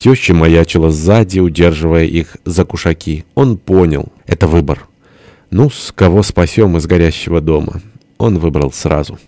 Теща маячила сзади, удерживая их за кушаки. Он понял. Это выбор. Ну, с кого спасем из горящего дома? Он выбрал сразу.